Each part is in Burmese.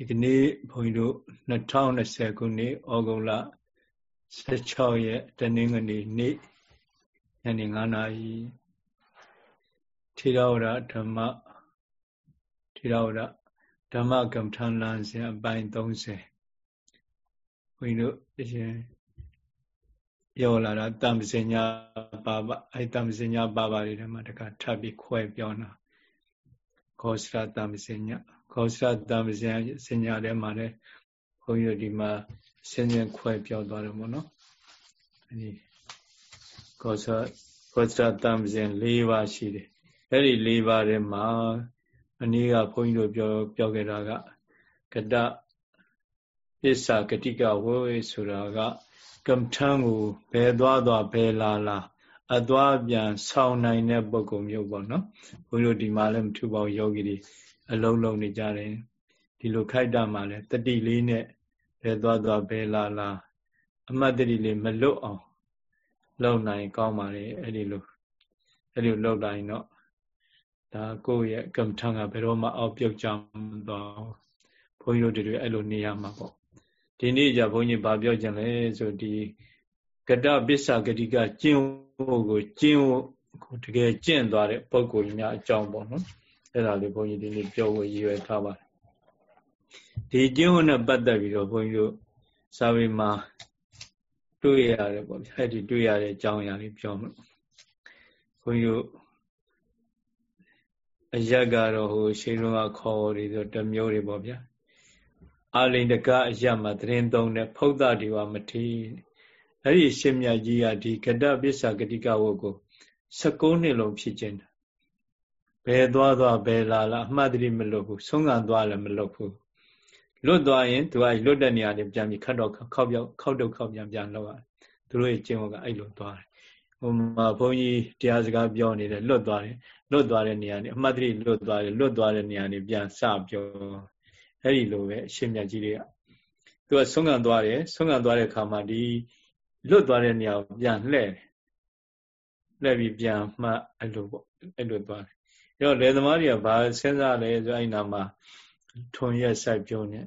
ဒီကနေ့ဘုန်းကြီးတို့2020ခုနှစ်ဩဂုတ်လ16ရက်တနင်္ဂနွေနေ့ညနေ9နာရီထေရဝါဒဓမ္မထေရဝါဒဓမ္မကမ္မထာလမ်းစဉ်အပိုင်း30ဘုန်းကြီးတို့အရင်ပြောလာတာတမ္ပစညာပါပါအဲတမ္ပစညာပါပါတွေထဲမှာတခါထပ်ပြီးခွဲပြောတာခောစရတမ္ပစညာ ခောစရတမ္ပစညာစညာထဲမှာလည်းဘုန်းကြီးတို့ဒီမှာစင်းစင်းခွဲပြောသွားတယ်ပေါ့နော်အဲဒီခောစခောစရတမ္ပစင်၄ပါးရှိတယ်အဲ့ဒီ၄ပါးထဲမှာအနည်းကဘုန်းကြီးတို့ပြောပြောခဲ့တာကကတပစ္စာကတိကဝေဆိုတာကကမ္မထံကိုဘယ်သွားသွားဘယ်လာလာ အသွားပြန်ဆောင်းနိုင်တဲ့ပုံကုမျိုးပေါ့နော်ဘုန်းကြီးတို့ဒီမှာလည်းမထူပါဘူးယောဂီတွေအလုံးလုံးနေကြတယ်ဒီလိုခိုက်တာမှလည်းတတိလေးနဲ့ဘယ်သွားသွားဘယ်လာလာအမတ်တတိလေးမလွတ်အောင်လုံနိုင်ကောင်းပါလေအဲ့ဒီလိုအဲ့ဒီလုံတိုင်းတော့ဒါကိုယ့်ရဲ့ကမ္မထံကဘယ်တော့မှအောက်ပြုတ်ကြမသွားဘုန်းကြီးတို့တွေအဲ့လိုနေရမှာပေါ့ဒီနေ့じゃဘုန်းကြီးဗာပြောကြလဲဆိုဒီကတပစ္ဆဂတိကကျင့် ဖို့ကိုကျင့်ဖို့တကယ်ကျင့်သွားတဲ့ပုံကိုကြီးများအကြောင်းပေါ့နော်အဲ့ဒါလေးဘုန်းကြီးဒီနေ့ပြောဖို့ရည်ရွယ်ထားပါတယ်ဒီကျင့်ဝတ်နဲ့ပတ်သက်ပြီးတော့ဘုန်းကြီးတို့စာပေမှာတွေ့ရတယ်ပေါ့ဗျာအဲ့ဒီတွေ့ရတဲ့အကြောင်းအရာလေးပြောမှာဘုန်းကြီးတို့အရက်ကတော့ဟိုရှေးတုန်းကခေါ်တွေဆိုတမျိုးတွေပေါ့ဗျာအာလိန်တကအရမှာသတင်းသုံးတဲ့ဖုဒ္ဒဒီဝမထေ အဲ့ဒီရှင်မြတ်ကြီးကဒီကတပစ္ဆဂတိကဝတ်ကို16နှစ်လုံးဖြစ်ခြင်းဘယ်သွားသွားဘယ်လာလာအမှတ်တရမလွတ်ဘူးဆုံးခံသွားလည်းမလွတ်ဘူးလွတ်သွားရင်သူကလွတ်တဲ့နေရာတွေပြန်ပြီးခတ်တော့ခောက်ပြောက်ခောက်တော့ခောက်ပြန်ပြန်လောက်ရတယ်သူတို့ရဲ့ကျင့်ဝတ်ကအဲ့လိုသွားတယ်ဟိုမှာဘုန်းကြီးတရားစကားပြောနေတယ်လွတ်သွားတယ်လွတ်သွားတဲ့နေရာနေအမှတ်တရလွတ်သွားတယ်လွတ်သွားတဲ့နေရာနေပြန်စပြောအဲ့ဒီလိုပဲအရှင်မြတ်ကြီးတွေကသူကဆုံးခံသွားတယ်ဆုံးခံသွားတဲ့အခါမှာဒီ လွတ်သွားတဲ့နေရာကိုပြန်လှည့်လှည့်ပြီးပြန်မှတ်အဲ့လိုပေါ့အဲ့လိုသွားတယ်အဲ့တော့လေသမားတွေကဘာစဉ်းစားလဲဆိုအဲ့နာမှာထွန်ရက်ဆိုင်ပြုံးနေ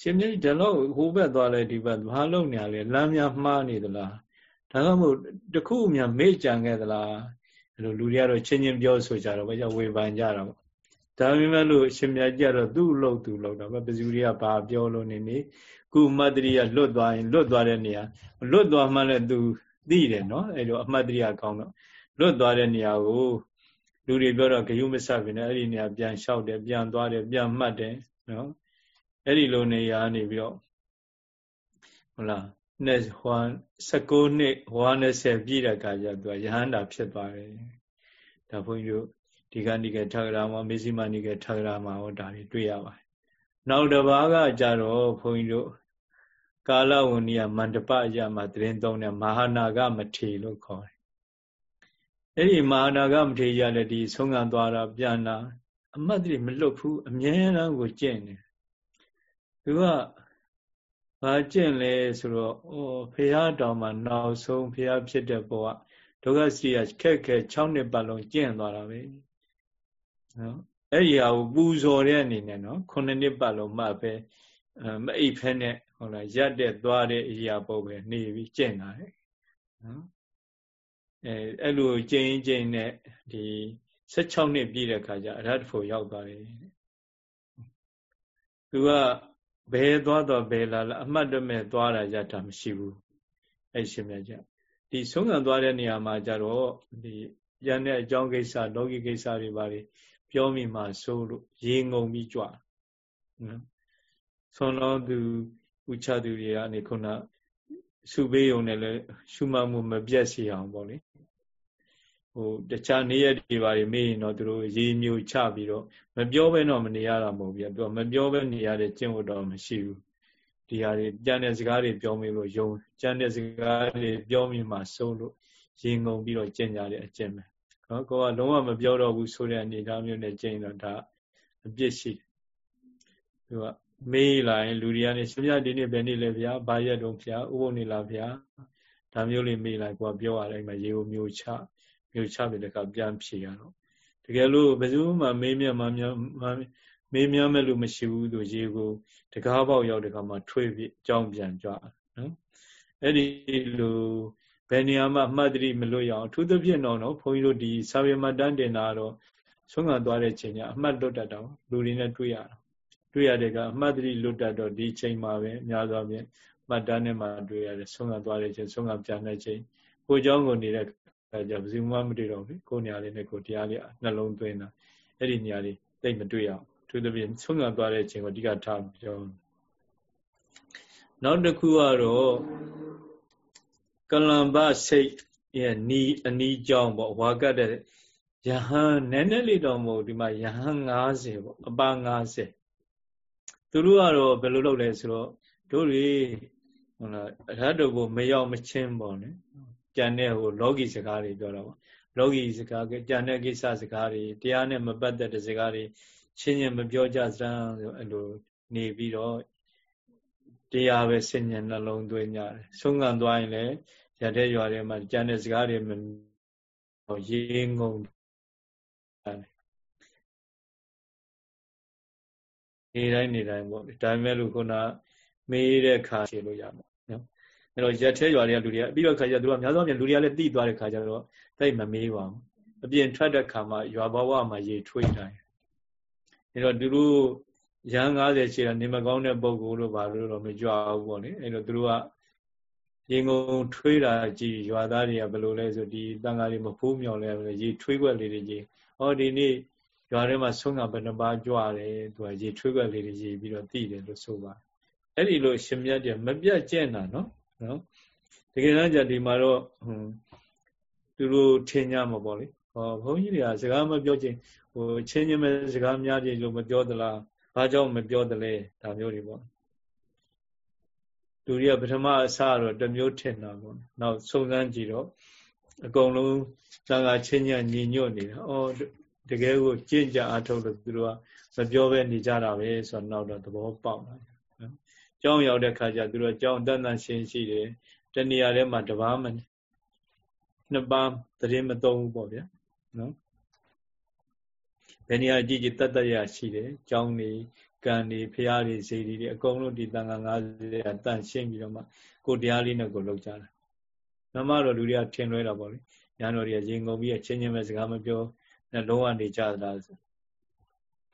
ရှင်မြတ်ဒီလောက်ဟိုဘက်သွားလဲဒီဘက်ဘာလုပ်နေရလဲလမ်းများမှားနေသလားဒါကမို့တခုမှမေ့ကြံခဲ့သလားအဲ့လိုလူတွေကတော့ချင်းချင်းပြောဆိုကြတော့ဘာကြောင့်ဝေဖန်ကြတာပေါ့ ဒါပေမဲ့လို့အရှင်မြတ်ကြီးကတော့သူ့လို့သူ့လို့တော့ပဲပဇူတွေကဘာပြောလို့နေနေကုမတ်တရိယလွတ်သွားရင်လွတ်သွားတဲ့နေရာလွတ်သွားမှလည်းသူသိတယ်နော်အဲ့လိုအမှတ်တရိယကောင်းတော့လွတ်သွားတဲ့နေရာကိုလူတွေပြောတော့ဂယုမဆပ်ပြီနဲ့အဲ့ဒီနေရာပြန်လျှောက်တယ်ပြန်သွားတယ်ပြန်မှတ်တယ်နော်အဲ့ဒီလိုနေရာနေပြီးတော့ဟုတ်လားနဲ့ဟွာ16နှစ်ဟွာ20ပြည့်တဲ့အခါကျသူကယဟန္တာဖြစ်သွားတယ်ဒါဘုန်းကြီးတို့ ဒီကနိကေထာဂရမှာမေဇိမနိကေထာဂရမှာဟောဒါတွေတွေ့ရပါတယ်နောက်တစ်ပါးကကြတော့ဘုန်းကြီးတို့ကာလဝဏီယမန္တပအရာမှာတရင်သုံးတဲ့မဟာနာဂမထေလို့ခေါ်တယ်အဲ့ဒီမဟာနာဂမထေရလည်းဒီဆုံးခံသွားတာပြန်လာအမတ်တွေမလွတ်ဘူးအမြဲတမ်းကိုကျင့်နေသူကဘာကျင့်လဲဆိုတော့ဩဖះတော်မှာနောက်ဆုံးဖះဖြစ်တဲ့ဘဝဒုက္ခစီရခက်ခဲ6နှစ်ပတ်လုံးကျင့်သွားတာပဲ နော်အဲ့ဒီဟာကိုပူဇော်တဲ့အနေနဲ့နော်9နှစ်ပတ်လုံးမှပဲမအိပ်ဖဲနဲ့ဟုတ်လားရက်တဲ့သွားတဲ့အရာပုတ်ပဲနေပြီးကျင့်တာလေနော်အဲအဲ့လိုကျင့်ကျင့်နဲ့ဒီ16နှစ်ပြည့်တဲ့ခါကျအရဟတ်ဖို့ရောက်သွားတယ်သူကဘယ်သွားတော့ဘယ်လာလာအမှတ်တမဲ့သွားတာရတာမရှိဘူးအဲ့ရှင်မြတ်ကြဒီဆုံးခံသွားတဲ့နေရာမှာကြတော့ဒီရန်တဲ့အကြောင်းကိစ္စလောကီကိစ္စတွေပါတွေ ပြောမိမှစိုးလို့ရေငုံပြီးကြွနော်ဆွန်တော်သူဥချသူတွေကနေခုနစုပေးုံနဲ့လည်းရှုမှတ်မှုမပြတ်စီအောင်ပေါ့လေဟိုတခြားနေရတွေပါတွေမေးရင်တော့သူတို့ရေမျိုးချပြီးတော့မပြောဘဲတော့မနေရတာမဟုတ်ဘူးသူကမပြောဘဲနေရတဲ့ကျင့်ဝတ်တော့မရှိဘူးဒီဟာတွေကြံတဲ့စကားတွေပြောမိလို့ယုံကြံတဲ့စကားတွေပြောမိမှစိုးလို့ရေငုံပြီးတော့ကျင့်ကြတဲ့အကျင့်ပဲ နော်ကိုကလုံးဝမပြောတော့ဘူးဆိုတဲ့အနေအထားမျိုးနဲ့ကျင့်တော့ဒါအပြစ်ရှိတယ်သူကမေးလာရင်လူတွေကနေရှင်ပြဒီနေ့ဘယ်နေ့လဲဗျာဘာရက်တော့ဗျာဥပုံနေလားဗျာဒါမျိုးလေးမေးလိုက်ကိုကပြောရတယ်မှာရေကိုမျိုးချမျိုးချပြီးတခါပြန်ဖြေရတော့တကယ်လို့ဘယ်သူမှမေးမြတ်မှမေးမြန်းမဲ့လို့မရှိဘူးသူရေကိုတကားပေါက်ရောက်တဲ့ခါမှာထွေးပြီးကြောင်းပြန်ကြနော်အဲ့ဒီလို ဘယ်နေရာမှာအမှတ်တရမလွတ်ရအောင်အထူးသဖြင့်တော့နော်ဘုန်းကြီးတို့ဒီစာပေမှတ်တမ်းတင်တာတော့ဆုံးခံသွားတဲ့ချိန်ကျအမှတ်လွတ်တတ်တော့လူတွေနဲ့တွေ့ရတာတွေ့ရတဲ့ကအမှတ်တရလွတ်တတ်တော့ဒီချိန်မှာပဲအများသောဖြင့်မှတ်တမ်းနဲ့မှတွေ့ရတယ်ဆုံးခံသွားတဲ့ချိန်ဆုံးခံပြန်တဲ့ချိန်ကိုเจ้าကိုနေတဲ့အဲကြဘယ်သူမှမတွေ့တော့ဘူးကိုနေရာလေးနဲ့ကိုတရားလေးနှလုံးသွင်းတာအဲ့ဒီနေရာလေးသိမတွေ့အောင်သူသဖြင့်ဆုံးခံသွားတဲ့အချိန်ကိုအဓိကထားပြောနောက်တစ်ခုကတော့ ကလံပစိတ်ရဲ့နီအနီးကြောင်းပေါ့ဝါကတ်တဲ့ယဟန်နည်းနည်းလေးတော့မဟုတ်ဒီမှာယဟန်90ပေါ့အပါ90သူတို့ကတော့ဘယ်လိုလုပ်လဲဆိုတော့တို့တွေဟုတ်လားအရဟတကိုမရောက်မချင်းပေါ့နော်ကြံတဲ့ဟိုလောကီစကားတွေပြောတာပေါ့လောကီစကားကကြံတဲ့ကိစ္စစကားတွေတရားနဲ့မပတ်သက်တဲ့စကားတွေချင်းချင်းမပြောကြစမ်းဆိုအဲ့လိုနေပြီးတော့တရားပဲစဉ္ညာနှလုံးသွင်းကြတယ်ဆုံးခံသွားရင်လည်း ရတဲ့ရွာတွေမှာကြံတဲ့စကားတွေမရေငုံနေတိုင်းနေတိုင်းပေါ့ဒါပေမဲ့လို့ခုနမေးတဲ့ခါရှင်းလို့ရမှာနော်အဲ့တော့ရက်ထဲရွာတွေကလူတွေကပြီးတော့ခါကျသူကများသောအားဖြင့်လူတွေကလည်းတိသွားတဲ့ခါကျတော့တိတ်မမေးပါဘူးအပြင်ထွက်တဲ့ခါမှာရွာဘဝမှာရေထွေးတိုင်းအဲ့တော့သူတို့ရန်90ရှိတာနေမကောင်းတဲ့ပုံကိုလို့ဘာလို့တော့မကြွဘူးပေါ့လေအဲ့တော့သူတို့က ရေငုံထွေးတာကြည်ရွာသားတွေကဘယ်လိုလဲဆိုဒီတန်ဃာတွေမဖိုးမြော်လဲရေထွေးွက်လေးတွေကြီးဟောဒီနေ့ရွာထဲမှာဆုံးကဘယ်နှပါကြွတယ်သူကရေထွေးွက်လေးတွေရေးပြီးတော့တည်တယ်လို့ဆိုပါအဲ့ဒီလိုရှင်မြတ်တယ်မပြတ်ကျက်တာနော်နော်တကယ်တမ်းကျဒီမှာတော့ဟွန်းသူတို့ထင်ကြမှာပေါ့လေဟောဘုန်းကြီးတွေကစကားမပြောချင်းဟိုချင်းချင်းပဲစကားများချင်းလို့မပြောသလားဘာကြောင့်မပြောသလဲဒါမျိုးတွေပေါ့ လူတွေကပထမအစတော့တမျိုးထင်တာပေါ့နောက်စုံစမ်းကြည့်တော့အကုန်လုံးသံဃာချင်းညညီညွတ်နေတာအော်တကယ်ကိုကြင့်ကြအားထုတ်လို့သူတို့ကမပြောဘဲနေကြတာပဲဆိုတော့နောက်တော့သဘောပေါက်လာနော်ကျောင်းရောက်တဲ့ခါကျသူတို့ကျောင်းတန်တန်ရှင်းရှိတယ်တနေရာထဲမှာတပားမနှစ်ပါးသတင်းမသုံးဘူးပေါ့ဗျာနော်ဘယ်နေရာကြည့်ကြည့်တတ်တရရှိတယ်ကျောင်းနေ ကံနေဖရာတွေဇေဒီတွေအကုန်လုံးဒီတန်ခါ90ရာတန့်ရှင်းပြီးတော့မှကိုတရားလေးနဲ့ကိုလောက်ကြတာနမတော့လူတွေကထင်လွဲတာပေါ့လေညာတော်တွေကရင်ကုန်ပြီးချင်းချင်းပဲစကားမပြောနဲ့လုံးဝနေကြတာဆို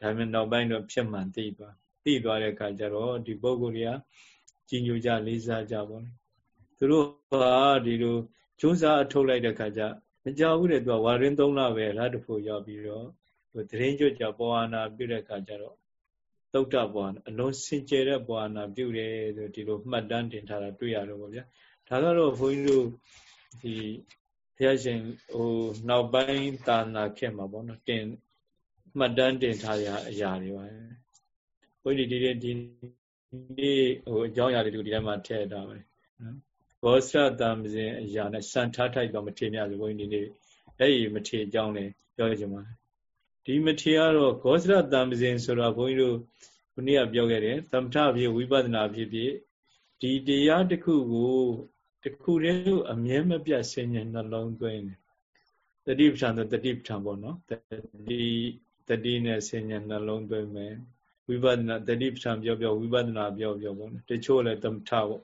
ဒါပေမဲ့နောက်ပိုင်းတော့ဖြစ်မှန်သိသွားသိသွားတဲ့အခါကျတော့ဒီပုဂ္ဂိုလ်တွေကကြီးညိုကြလေးစားကြပါလေသူတို့ကဒီလိုကျိုးစားအထုတ်လိုက်တဲ့အခါကျမကြောက်ဘူးတဲ့သူကဝါရင်းသုံးလပဲရတ္တဖို့ရောက်ပြီးတော့တရင်ကျွတ်ကြပေါ်အာနာပြုတဲ့အခါကျတော့ သုတ်တဘောအလုံးစင်ကြယ်တဲ့ဘောနာပြုတယ်ဆိုဒီလိုမှတ်တမ်းတင်ထားတာတွေ့ရတော့ဗောဗျာဒါကတော့ဘုန်းကြီးတို့ဒီဘုရားရှင်ဟိုနောက်ပိုင်းတာနာခေတ်မှာပေါ့နော်တင်မှတ်တမ်းတင်ထားရအရာတွေပါဘုန်းကြီးဒီဒီဒီနေ့ဟိုအကြောင်းအရာတွေဒီထဲမှာထည့်ထားပါတယ်နော်ဘောစရတံစဉ်အရာနဲ့စံထားထိုက်တော့မထေမြဆိုဘုန်းကြီးဒီနေ့အဲ့ဒီမထေအကြောင်းလည်းပြောကြပါ ဒီမထေကတော့ဂောစရတံစဉ်ဆိုတော့ဘုန်းကြီးတို့ခုနကပြောခဲ့တယ်သမထဖြစ်ဝိပဿနာဖြစ်ဖြစ်ဒီတရားတစ်ခုကိုတစ်ခုတည်းကိုအမြဲမပြတ်ဆင်ញံနှလုံးသွင်းတယ်တတိပဋ္ဌာန်ဆိုတတိပဋ္ဌာန်ပေါ့နော်တတိတတိနဲ့ဆင်ញံနှလုံးသွင်းမယ်ဝိပဿနာတတိပဋ္ဌာန်ပြောပြောဝိပဿနာပြောပြောပေါ့နော်တချို့လည်းသမထပေါ့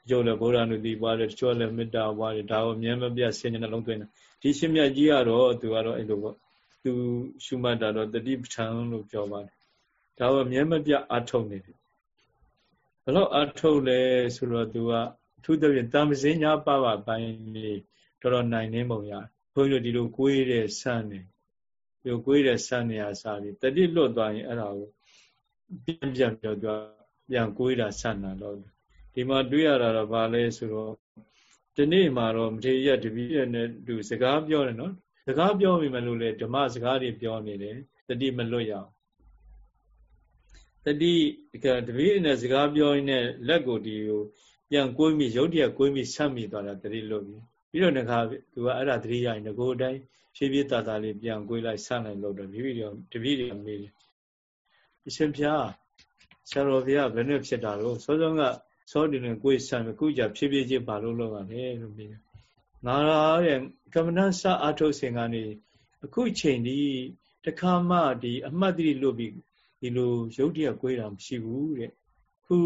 တချို့လည်းဗုဒ္ဓနုတိပွားတယ်တချို့လည်းမေတ္တာပွားတယ်ဒါကိုအမြဲမပြတ်ဆင်ញံနှလုံးသွင်းတယ်ဒီရှင်မြတ်ကြီးကတော့သူကတော့အဲ့လိုပေါ့ သူရှုမှတ်တာတော့တတိပဋ္ဌာန်လို့ပြောပါတယ်ဒါကမြဲမပြအထုတ်နေတယ်ဘလို့အထုတ်လဲဆိုတော့သူကအထူးသဖြင့်တမစင်းညာပပပိုင်းလေးတော်တော်နိုင်နေပုံရဘုန်းကြီးတို့ဒီလိုကိုးတဲ့ဆန်းနေဒီလိုကိုးတဲ့ဆန်းနေရစားပြီးတတိလွတ်သွားရင်အဲ့ဒါကိုပြန်ပြန်ပြောသူကပြန်ကိုးတာဆန်းတာတော့ဒီမှာတွေးရတာတော့ဗာလဲဆိုတော့ဒီနေ့မှာတော့မထေရတပည့်ရနဲ့သူစကားပြောတယ်နော် စကားပြောမိမယ်လို့လေဓမ္မစကားတွေပြောနေတယ်တတိမလွတ်ရအောင်တတိကတပည့်နဲ့စကားပြောရင်းနဲ့လက်ကိုဒီကိုပြန်ကိုးမိရုပ်တရက်ကိုးမိဆက်မိသွားတာတတိလွတ်ပြီးပြီးတော့ငါသူကအဲ့ဒါတတိရရင်ငကိုအတိုင်းဖြည်းဖြည်းတာတာလေးပြန်ကိုးလိုက်ဆက်လိုက်လို့တော့တပည့်တွေတပည့်တွေမေးတယ်အရှင်ဖျားဆရာတော်ဘုရားဘယ်နဲ့ဖြစ်တာလို့စောစောကစောဒီနဲ့ကိုယ်ဆံခုကြဖြည်းဖြည်းချင်းဘာလို့လုပ်ရလဲလို့မေးတယ် ငါရဲ့ကမ္မဏစအာထုတ်စဉ်ကနေအခုချိန်ဒီတခါမှဒီအမှတ်တရလွတ်ပြီးဒီလိုရုပ်တရားကိုယ်တာမရှိဘူးတဲ့ခု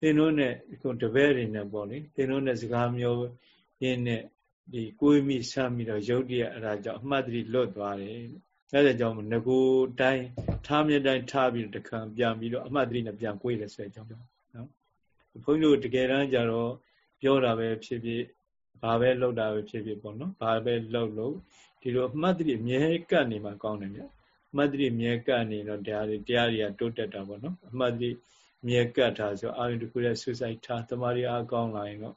သင်တို့နဲ့ခုတပည့်တွေနဲ့ပေါ့လေသင်တို့နဲ့စကားမျိုးရင်းနဲ့ဒီကိုယ်မိဆမ်းပြီးတော့ရုပ်တရားအဲ့ဒါကြောင့်အမှတ်တရလွတ်သွားတယ်အဲ့ဒါကြောင့်ငကိုတိုင်းထားမြတိုင်းထားပြီးတခါပြန်ပြီးတော့အမှတ်တရနဲ့ပြန်ကိုယ်တယ်ဆိုတဲ့အကြောင်းပြောနော်ဘုန်းကြီးတို့တကယ်တမ်းကျတော့ပြောတာပဲဖြစ်ဖြစ် ဘာပဲလောက်တာပဲဖြစ်ဖြစ်ပေါ့နော်ဘာပဲလောက်လို့ဒီလိုအမှတ်တရမြဲကပ်နေမှာကောင်းတယ်ဗျအမှတ်တရမြဲကပ်နေတော့တရားတွေတရားတွေကတိုးတက်တာပေါ့နော်အမှတ်တရမြဲကပ်ထားဆိုအာရုံတစ်ခုရဲ့ဆူဆိုင်ထားတမာရီအားကောင်းလာရင်တော့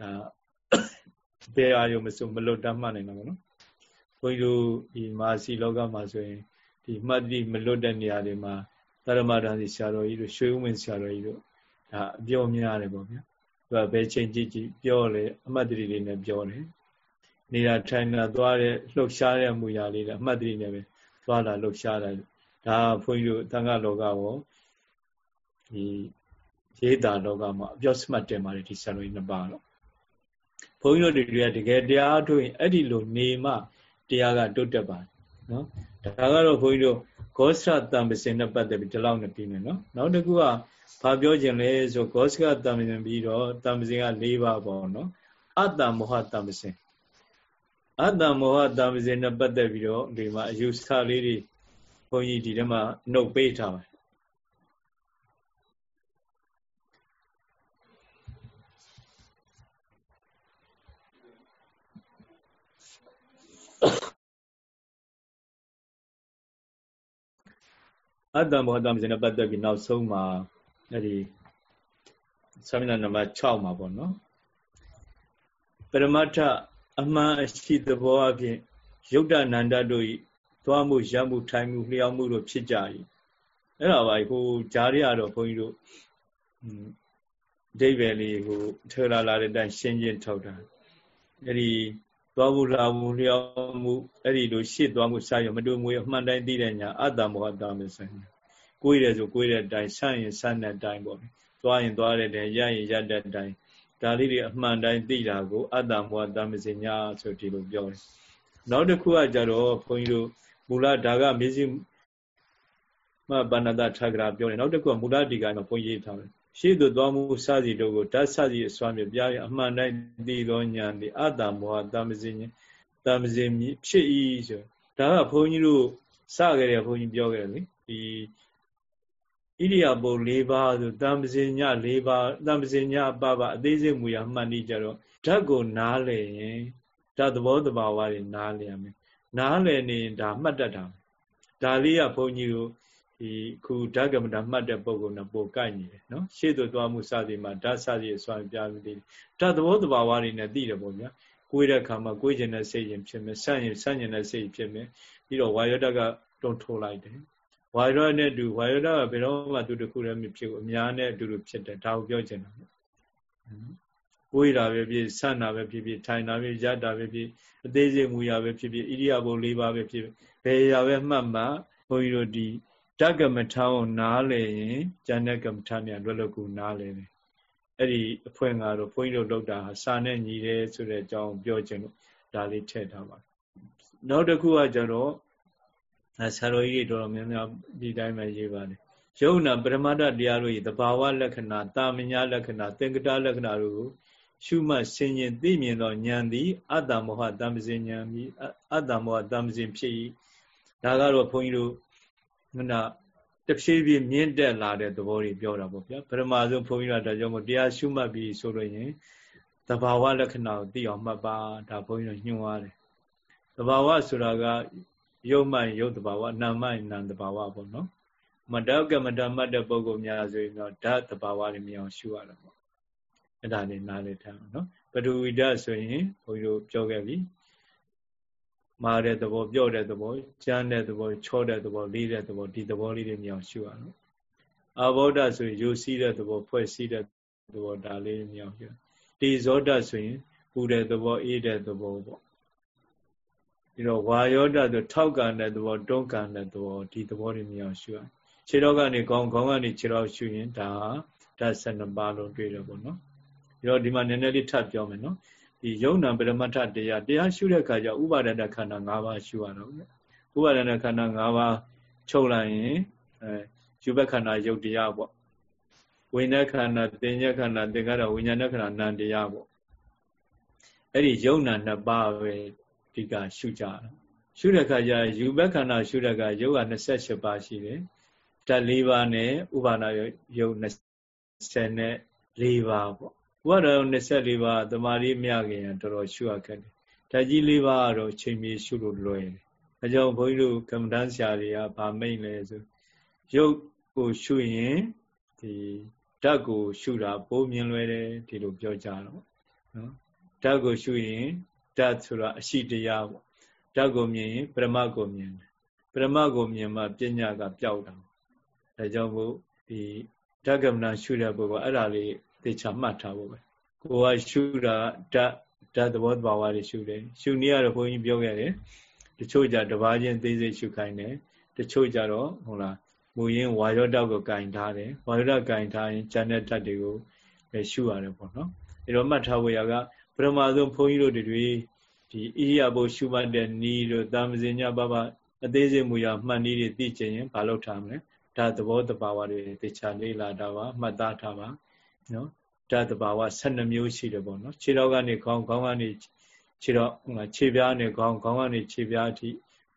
ဒါဘယ်အာရုံမစုံမလွတ်တတ်မှနိုင်တာပေါ့နော်ဘုန်းကြီးတို့ဒီမာစီလောကမှာဆိုရင်ဒီမှတ်တိမလွတ်တဲ့နေရာတွေမှာသရမဒန်စီဆရာတော်ကြီးတို့ရွှေဦးမင်းဆရာတော်ကြီးတို့ဒါအပြောများတယ်ပေါ့ဗျာ သူကဘယ်ချိန်ကြည့်ကြည့်ပြောလေအမှတ်တရတွေနဲ့ပြောတယ်နေတာထိုင်တာသွားတဲ့လှုပ်ရှားတဲ့မူရာလေးတွေအမှတ်တရနဲ့ပဲသွားလာလှုပ်ရှားတာဒါဘုန်းကြီးတို့သံဃာလောကရောဒီရေးတာလောကမှာအပြောစမှတ်တင်ပါတယ်ဒီဆရာတော်ကြီးနှစ်ပါးတော့ဘုန်းကြီးတို့တွေကတကယ်တရားထုတ်ရင်အဲ့ဒီလိုနေမှတရားကတိုးတက်ပါတယ်နော်ဒါကတော့ဘုန်းကြီးတို့ဂောစရတံပစင်နဲ့ပတ်သက်ပြီးဒီလောက်နဲ့ပြီးမယ်နော်နောက်တစ်ခုက ဘာပြောခြင်းလဲဆိုဂောစကတံပစင်ပြီးတော့တံပစင်က၄ပါးပေါ့နော်အတ္တမောဟတံပစင်အတ္တမောဟတံပစင်နဲ့ပတ်သက်ပြီးတော့ဒီမှာအယူဆလေးတွေဘုန်းကြီးဒီထဲမှာနှုတ်ပေးထားပါတယ်အတ္တမောဟတမစင်နဲ့ပတ်သက်ပြီးနောက်ဆုံးမှာ အဲ့ဒီသမဏနံပါတ်6မှာပေါ့နော်ပရမတ္ထအမှန်အရှိသဘောအဖြစ်ယုတ်တနန္ဒတို့ဤသွားမှုရမှုထိုင်မှုလျှောက်မှုတို့ဖြစ်ကြ၏အဲ့ဒါပါဟိုဂျားရတော့ဘုန်းကြီးတို့ဒိဗယ်လေးဟိုထေလာလာတဲ့အတိုင်းရှင်းချင်းထောက်တာအဲ့ဒီသွားမှုလာမှုလျောက်မှုအဲ့ဒီလိုရှေ့သွားမှုစရမတူမွေအမှန်တိုင်းသိတဲ့ညာအတ္တမောဟတာမဆိုင် ကိုယ်ရဆိုကိုယ်တဲ့အတိုင်းဆန့်ရင်ဆန့်တဲ့အတိုင်းပေါ့သွားရင်သွားတဲ့တိုင်ရရင်ရတဲ့အတိုင်းဒါလေးတွေအမှန်တိုင်းသိတာကိုအတ္တမောဟတာမစင်ညာဆိုဒီလိုပြောတယ်နောက်တစ်ခုကကြတော့ဘုန်းကြီးတို့မူလဒါကမေဇိမဘာနာတထာဂရာပြောတယ်နောက်တစ်ခုကမူလဒီကမှာဘုန်းကြီးထားတယ်ရှေ့သို့သွားမှုစသည်တို့ကိုဓာတ်စသည်အစွမ်းမြပြရအမှန်တိုင်းသိသောညာသည်အတ္တမောဟတမစင်တမစင်ဖြစ်၏ဆိုဒါကဘုန်းကြီးတို့စခဲ့တယ်ဘုန်းကြီးပြောခဲ့တယ်လေဒီ ဣရိယာပု၄ပါးဆိုတမစင်ည၄ပါးတမစင်ညပပအသေးစိတ်မူရမှတ်နေကြတော့ဓာတ်ကိုနားလည်ရင်ဓာတ်သဘောတဘာဝတွေနားလည်ရမယ်နားလည်နေရင်ဒါမှတ်တတ်တာဒါလေးကဘုန်းကြီးတို့ဒီခုဓာတ်ကမ္မတာမှတ်တဲ့ပုံကနဲ့ပိုကိုက်နေတယ်နော်ရှေ့သို့သွားမှုစသည်မှာဓာတ်စသည်အစွမ်းပြပြီးတယ်ဓာတ်သဘောတဘာဝတွေနဲ့သိတယ်ပေါ့ဗျာကိုယ်တဲ့ခါမှာကိုယ်ကျင်တဲ့စိတ်ရင်ဖြစ်မယ်ဆန့်ရင်ဆန့်ကျင်တဲ့စိတ်ဖြစ်မယ်ပြီးတော့ဝါယောဓာတ်ကတွန်းထိုးလိုက်တယ် ဝါယောနဲ့တူဝါယောဓာတ်ကဘယ်တော့မှသူတခုလည်းမဖြစ်ဘူးအများနဲ့အတူတူဖြစ်တယ်ဒါကိုပြောချင်တာပေါ့ကိုယ်တာပဲဖြစ်ဆန့်တာပဲဖြစ်ဖြစ်ထိုင်တာပဲရတာပဲဖြစ်အသေးစိတ်မူရပဲဖြစ်ဖြစ်ဣရိယာပု၄ပါးပဲဖြစ်ဘယ်ရာပဲမှတ်မှဘုန်းကြီးတို့ဒီဓကမထကိုနားလေရင်ဉာဏ်နဲ့ကမ္မထမြန်လွယ်လွယ်ကူနားလေတယ်အဲ့ဒီအဖွင့်ကတော့ဘုန်းကြီးတို့လောက်တာစာနဲ့ညီတယ်ဆိုတဲ့အကြောင်းပြောခြင်းလို့ဒါလေးထည့်ထားပါနောက်တစ်ခုကကျတော့ ဆရာတော်ကြီးတွေတော်တော်များများဒီတိုင်းပဲရေးပါတယ်ယုံနာပရမတ္တတရားတို့၏တဘာဝလက္ခဏာတာမညာလက္ခဏာသင်္ကတလက္ခဏာတို့ကိုရှုမှတ်ဆင်ញင်သိမြင်သောဉာဏ်သည်အတ္တမောဟတမ္ပဇင်ဉာဏ်မြည်အတ္တမောဟတမ္ပဇင်ဖြစ်၏ဒါကတော့ဘုန်းကြီးတို့ခုနတဖြည်းဖြည်းမြင့်တက်လာတဲ့သဘောတွေပြောတာပေါ့ဗျာပရမဆုံးဘုန်းကြီးကဒါကြောင့်မို့တရားရှုမှတ်ပြီးဆိုလို့ရင်သဘာဝလက္ခဏာကိုသိအောင်မှတ်ပါဒါဘုန်းကြီးတို့ညွှန်ရတယ်သဘာဝဆိုတာက ယုတ်မှန်ယုတ်သဘာဝနာမှန်နာသဘာဝပေါ့နော်မတကမတမတ်တဲ့ပုဂ္ဂိုလ်များဆိုရင်တော့ဓာတ်သဘာဝတွေမြင်အောင်ရှုရတာပေါ့အဲ့ဒါလေးနားလည်ထားအောင်နော်ပထဝီဓာတ်ဆိုရင်ဘုန်းကြီးတို့ပြောခဲ့ပြီမာတဲ့သဘောပြော့တဲ့သဘောကြမ်းတဲ့သဘောချောတဲ့သဘောလေးတဲ့သဘောဒီသဘောလေးတွေမြောင်ရှုရအောင်အဘောဓဆိုရင်ယိုစီးတဲ့သဘောဖွဲ့စည်းတဲ့သဘောဒါလေးမြောင်ရှုတေဇောဓဆိုရင်ပူတဲ့သဘောအေးတဲ့သဘောပေါ့ ဒီတော့ဝါယောဓာတ်ဆိုထောက်ကံတဲ့သဘောတွန်းကံတဲ့သဘောဒီသဘောတွေမြင်အောင်ရှုရခြေတော်ကနေခေါင်းခေါင်းကနေခြေတော်ရှုရင်ဒါဓာတ်12ပါးလုံးတွေ့တယ်ပေါ့နော်ဒီတော့ဒီမှာနည်းနည်းလေးထပ်ပြောမယ်နော်ဒီယုံနာပရမတ္ထတရားတရားရှုတဲ့အခါကျဥပါဒတခန္ဓာ၅ပါးရှုရတော့ဥပါဒတခန္ဓာ၅ပါးချုပ်လိုက်ရင်အဲယူဘခန္ဓာယုတ်တရားပေါ့ဝိညာဉ်ခန္ဓာသင်ညခန္ဓာသင်္ခါရဝိညာဉ်ခန္ဓာနံတရားပေါ့အဲ့ဒီယုံနာနှစ်ပါးပဲ ဒီကရှုကြတာရှုတဲ့အခါကျယူဘခန္ဓာရှုတဲ့အခါယုတ်က28ပါးရှိတယ်ဓာတ်၄ပါးနဲ့ဥပါဒယုတ်24ပါးပေါ့ဥပါဒယုတ်24ပါးတမာရီမြခင်တော်တော်ရှုရခဲ့တယ်ဓာတ်ကြီး၄ပါးကတော့ချိန်မြေရှုလို့လွယ်တယ်အဲကြောင့်ဘုန်းကြီးတို့ကမ္မဋ္ဌာန်းဆရာတွေကဗာမိတ်လဲဆိုရုပ်ကိုရှုရင်ဒီဓာတ်ကိုရှုတာပိုးမြင်လွယ်တယ်ဒီလိုပြောကြတော့နော်ဓာတ်ကိုရှုရင် ဓာတ်ဆိုတာအရှိတရားပေါ့ဓာတ်ကိုမြင်ရင်ပရမတ်ကိုမြင်တယ်ပရမတ်ကိုမြင်မှပညာကပျောက်တာအဲကြောင့်မို့ဒီဓာတ်ကမ္မဋ္ဌာန်းရှုတဲ့ပုဂ္ဂိုလ်အဲ့ဒါလေးသေချာမှတ်ထားဖို့ပဲကိုကရှုတာဓာတ်ဓာတ်သဘောတဘာဝတွေရှုတယ်ရှုနည်းကတော့ဘုန်းကြီးပြောခဲ့တယ်တချို့ကြတဘာချင်းသေးစိတ်ရှုခိုင်းတယ်တချို့ကြတော့ဟုတ်လားမူရင်းဝါရောတောက်ကိုကင်ထားတယ်ဝါရောတောက်ကင်ထားရင်ဉာဏ်တဲ့ဓာတ်တွေကိုလည်းရှုရတယ်ပေါ့နော်အဲတော့မှတ်ထားဖို့ရက ပရမဆုံးဘုန်းကြီးတို့တွေဒီဣရိယာပုရှုမှတ်တဲ့နီးတို့တာမဇင်ညပပအသေးစိတ်မူရမှတ်နည်းတွေသိချင်ရင်မလုပ်ထားမလဲဒါသဘောတဘာဝတွေသေချာလေးလာတာပါမှတ်သားထားပါနော်ဓာတ်တဘာဝ12မျိုးရှိတယ်ပေါ့နော်ခြေတော်ကနေခေါင်းခေါင်းကနေခြေတော်ဟိုခြေပြားနဲ့ခေါင်းခေါင်းကနေခြေပြားအထိ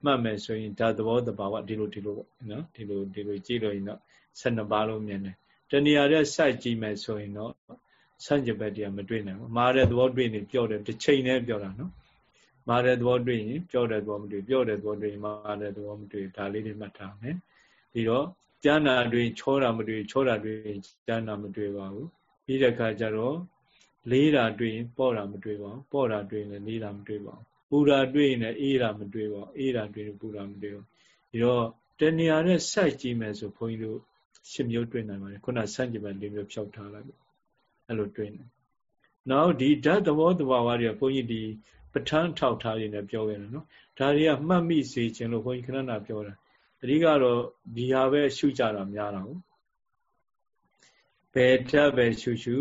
မှတ်မယ်ဆိုရင်ဓာတ်သဘောတဘာဝဒီလိုဒီလိုပေါ့နော်ဒီလိုဒီလိုကြည့်လို့ရင်တော့12ပါးလုံးမြင်တယ်တဏှာတဲ့စိုက်ကြည့်မယ်ဆိုရင်တော့ ဆန့်ကျင်ဘက်တရားမတွေ့နိုင်ဘူးမာတဲ့သဘောတွေ့နေပြောတယ်တစ်ချိန်နဲ့ပြောတာနော်မာတဲ့သဘောတွေ့ရင်ပြောတဲ့သဘောမတွေ့ပြောတဲ့သဘောတွေ့ရင်မာတဲ့သဘောမတွေ့ဒါလေးတွေမှတ်ထားမယ်ပြီးတော့ကျမ်းနာတွေ့ချောတာမတွေ့ချောတာတွေ့ကျမ်းနာမတွေ့ပါဘူးပြီးတဲ့အခါကျတော့လေးတာတွေ့ရင်ပေါ့တာမတွေ့ပါဘူးပေါ့တာတွေ့ရင်လည်းလေးတာမတွေ့ပါဘူးပူတာတွေ့ရင်လည်းအေးတာမတွေ့ပါဘူးအေးတာတွေ့ရင်ပူတာမတွေ့ဘူးဒီတော့တဏှာနဲ့စိုက်ကြည့်မယ်ဆိုဘုန်းကြီးတို့ရှင်းမျိုးတွေ့နိုင်ပါတယ်ခုနဆန့်ကျင်ဘက်လေးမျိုးဖြောက်ထားလိုက် အဲ့လိုတွေ့နေနောက်ဒီဓာတ်သဘောတဘာဝတွေကဘုန်းကြီးဒီပဋ္ဌာန်းထောက်ထားရင်းနဲ့ပြောခဲ့တယ်နော်ဒါတွေကမှတ်မိစေခြင်းလို့ဘုန်းကြီးခဏနာပြောတာအဓိကတော့ဒီဟာပဲရှုကြတာများတာဟုတ်ဘယ်ဓာတ်ပဲရှုရှု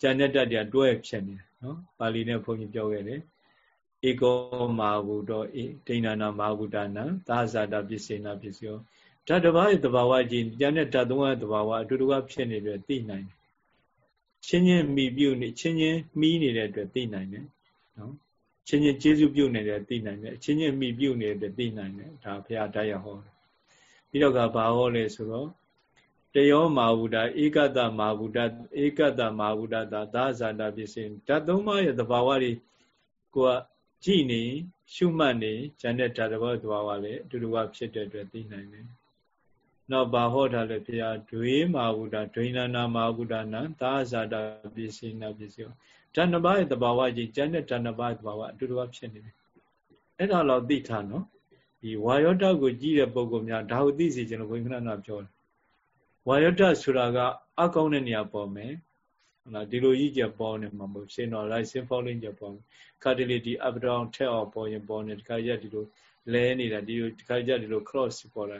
ဉာဏ်နဲ့တတ်တရားတွဲဖြစ်နေတယ်နော်ပါဠိနဲ့ဘုန်းကြီးပြောခဲ့တယ်ဧကောမာဟုတောဧဒိဏနာမာဟုတနာသာဇာတာပစ္စေနာပစ္စယောဓာတ်တစ်ပါးရဲ့သဘာဝကြီးဉာဏ်နဲ့ဓာတ်သုံးရဲ့သဘာဝအတူတူကဖြစ်နေပြီးသိနိုင်တယ် ချင်းချင်းမိပြုတ်နေချင်းချင်းမီးနေတဲ့အတွက်သိနိုင်တယ်နော်ချင်းချင်းကျေးဇူးပြုတ်နေတဲ့သိနိုင်တယ်ချင်းချင်းမိပြုတ်နေတဲ့သိနိုင်တယ်ဒါဘုရားတရားဟောတယ်ပြီးတော့ကဘာဟောလဲဆိုတော့တယောမာဝုဒဧကတမာဝုဒဧကတမာဝုဒတာသာဇာတာပစ္စည်းဓာတ်သုံးပါးရဲ့သဘာဝတွေကိုကကြည်နေရှုမှတ်နေဉာဏ်နဲ့ဓာတ်သဘောသဘာဝလည်းအတူတူကဖြစ်တဲ့အတွက်သိနိုင်တယ်။ နောက်ဘာဟောထားလဲဘုရားဒွေမာဝုဒဒွိနာနာမာဝုဒနာသာဇာတာပစ္စည်းနာပစ္စည်းဓာတ်နှစ်ပါးရဲ့သဘာဝကြီးဉာဏ်နဲ့ဓာတ်နှစ်ပါးသဘာဝအတူတူကဖြစ်နေတယ်။အဲ့ဒါတော့သိထားနော်။ဒီဝါယောဓာတ်ကိုကြည့်တဲ့ပုံကများဒါကိုသိစီခြင်းလို့ဘုရားခဏနာပြောတယ်ဝါယတဆိုတာကအကောင်းတဲ့နေရာပေါ်မယ်ဟုတ်လားဒီလိုကြီးကြပေါ်နေမှာမဟုတ်ရှင်တော် right symbolic ကြပေါ်ခါတလေဒီ up down ထက်အောင်ပေါ်ရင်ပေါ်နေဒီခါကျဒီလိုလဲနေတာဒီလိုဒီခါကျဒီလို cross ပေါ်လာ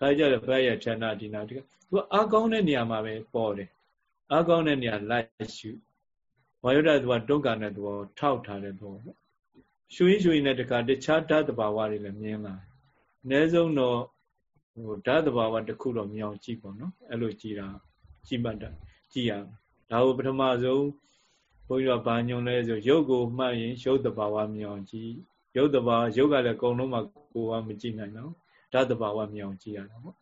ခါကျတော့ဘက်ရဌာနဒီနာဒီသူအကောင်းတဲ့နေရာမှာပဲပေါ်တယ်အကောင်းတဲ့နေရာ light ရှုဝါယတသူကတုံးကန်တဲ့သူကိုထောက်ထားတဲ့သူပေါ့ရှုရင်ရှုရင်လည်းတခါတခြားဓာတ်တဘာဝတွေလည်းမြင်လာအနည်းဆုံးတော့ဟိုဓာတ်တဘာဝတစ်ခုတော့မြောင်ကြည့်ပေါ့နော်အဲ့လိုကြည်တာကြည်မှတ်တာကြည်ရဒါကိုပထမဆုံးဘုန်းကြီးကဘာညွန်လဲဆိုရုပ်ကိုမှတ်ရင်ရုပ်တဘာဝမြောင်ကြည့်ရုပ်တဘာရုပ်ကလည်းအကုန်လုံးမှကိုယ်ကမကြည့်နိုင်တော့ ဓာတ်တဘာဝမြောင်ကြည့်ရတာပေါ့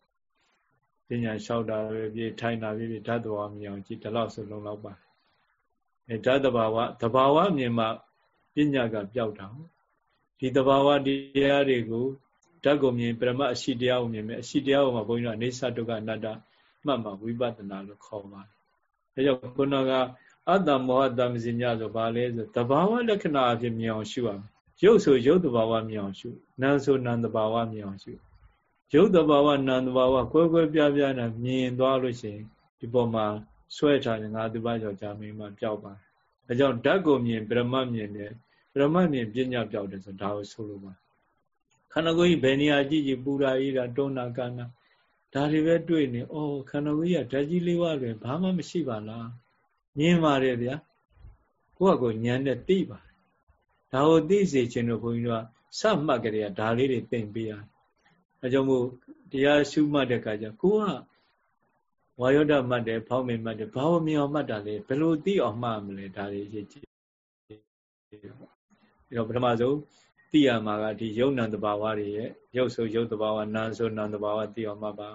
ပညာလျှောက်တာပဲပြေထိုင်တာပဲပြေဓာတ်တဘာဝမြောင်ကြည့်ဒီလောက်ဆိုလုံးလောက်ပါအဲဓာတ်တဘာဝတဘာဝမြင်မှပညာကပျောက်တာဒီတဘာဝတရားတွေကိုဓာတ်ကိုမြင်ပရမအရှိတရားကိုမြင်မယ်အရှိတရားကိုမှဘုန်းကြီးတို့အိဋ္ဌဒုက္ခအနတ္တမှတ်မှဝိပဿနာလို့ခေါ်ပါတယ်။ဒါကြောင့်ခုနကအတ္တမောဟတမစီညဆိုဘာလဲဆိုတဘာဝလက္ခဏာအဖြစ်မြင်အောင်ရှုရမယ်။ရုပ်ဆိုရုပ်တဘာဝမြင်အောင်ရှု။နာမ်ဆိုနာမ်တဘာဝမြင်အောင်ရှု။ ရုပ်တဘာဝနာမ်တဘာဝကွဲကွဲပြားပြားနဲ့မြင်သွားလို့ရှိရင်ဒီပေါ်မှာဆွဲထားရင်ငါသူပါယောက်ျားမင်းမပျောက်ပါတယ်။ဒါကြောင့်ဓာတ်ကိုမြင်ပရမမြင်တယ်ပရမမြင်ပညာပျောက်တယ်ဆိုဒါကိုဆိုလိုပါတယ်ခန္ဓာကိုယ်ကြီးဘယ်နေရာကြည့်ကြည့်ပူရာအေးတာတွန်းတာကနာဒါတွေပဲတွေ့နေဩခန္ဓာကိုယ်ကြီးကဓာတ်ကြီးလေးဝတွင်ဘာမှမရှိပါလားမြင်ပါတယ်ဗျာကိုယ့်အကိုညံနဲ့သိပါတယ်ဒါကိုသိစေခြင်းတို့ဘုန်းကြီးတို့ကစမှတ်ကြတဲ့ဒါလေးတွေသင်ပေးရ အဲကြောင့်မို့တရားရှုမှတ်တဲ့အခါကျကိုကဝါယောဒမှတ်တယ်ဖောင်းမိမှတ်တယ်ဘာဝမြောင်မှတ်တာလဲဘယ်လိုသိအောင်မှတ်မလဲဒါတွေရေးကြည့်ပြီးတော့ပထမဆုံးသိရမှာကဒီယုံနံတဘာဝတွေရဲ့ရုပ်ဆိုရုပ်တဘာဝနာမ်ဆိုနာမ်တဘာဝသိအောင်မှတ်ပါ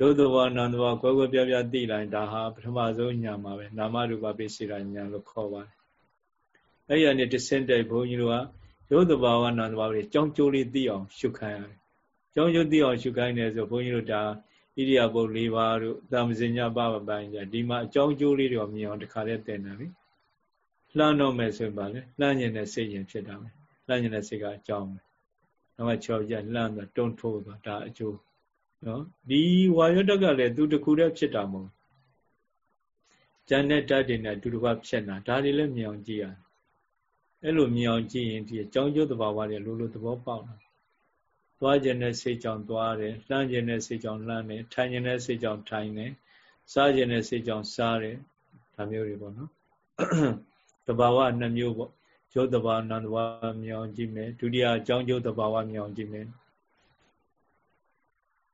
ရုပ်တဘာဝနာမ်တဘာဝကွဲကွဲပြားပြားသိလိုက်ဒါဟာပထမဆုံးညာမှာပဲနာမရူပပိစိရာညာလို့ခေါ်ပါတယ်အဲ့ရနေတဆင့်တိုက်ဘုန်းကြီးတို့ကရုပ်တဘာဝနာမ်တဘာဝတွေကြောင်းကျိုးလေးသိအောင်ရှုခိုင်းရတယ် ကြောင်းကျိုးသိအောင်ရှုခိုင်းတယ်ဆိုဘုန်းကြီးတို့ဒါဣရိယာပုတ်၄ပါးတို့တာမစင်ညာပပပိုင်းကြဒီမှာအကြောင်းကျိုးလေးတွေမြင်အောင်တခါလေးတင်တယ်လေလှမ်းတော့မယ်ဆိုရင်ပါလေလှမ်းကျင်တဲ့စိတ်ရင်ဖြစ်တာပဲလှမ်းကျင်တဲ့စိတ်ကအကြောင်းပဲနောက်မှချော်ကြလှမ်းတော့တုံးထိုးသွားဒါအကျိုးနော်ဒီဝါယောတက်ကလည်းသူတခုတည်းဖြစ်တာမဟုတ်ကျန်တဲ့ဓာတ်တွေနဲ့အတူတကွဖြစ်တာဒါတွေလည်းမြင်အောင်ကြည့်ရတယ်အဲ့လိုမြင်အောင်ကြည့်ရင်ဒီအကြောင်းကျိုးသဘာဝတွေလိုလိုသဘောပေါက်လာ သွားခြင်းတဲ့စိတ်ကြောင့်သွားတယ်လှမ်းခြင်းတဲ့စိတ်ကြောင့်လှမ်းတယ်ထိုင်ခြင်းတဲ့စိတ်ကြောင့်ထိုင်တယ်စားခြင်းတဲ့စိတ်ကြောင့်စားတယ်ဒါမျိုးတွေပေါ့နော်သဘာဝနှမျိုးပေါ့ကျိုးသဘာဝနံသဘာဝမြောင်ကြည့်မယ်ဒုတိယအကြောင်းကျိုးသဘာဝမြောင်ကြည့်မယ်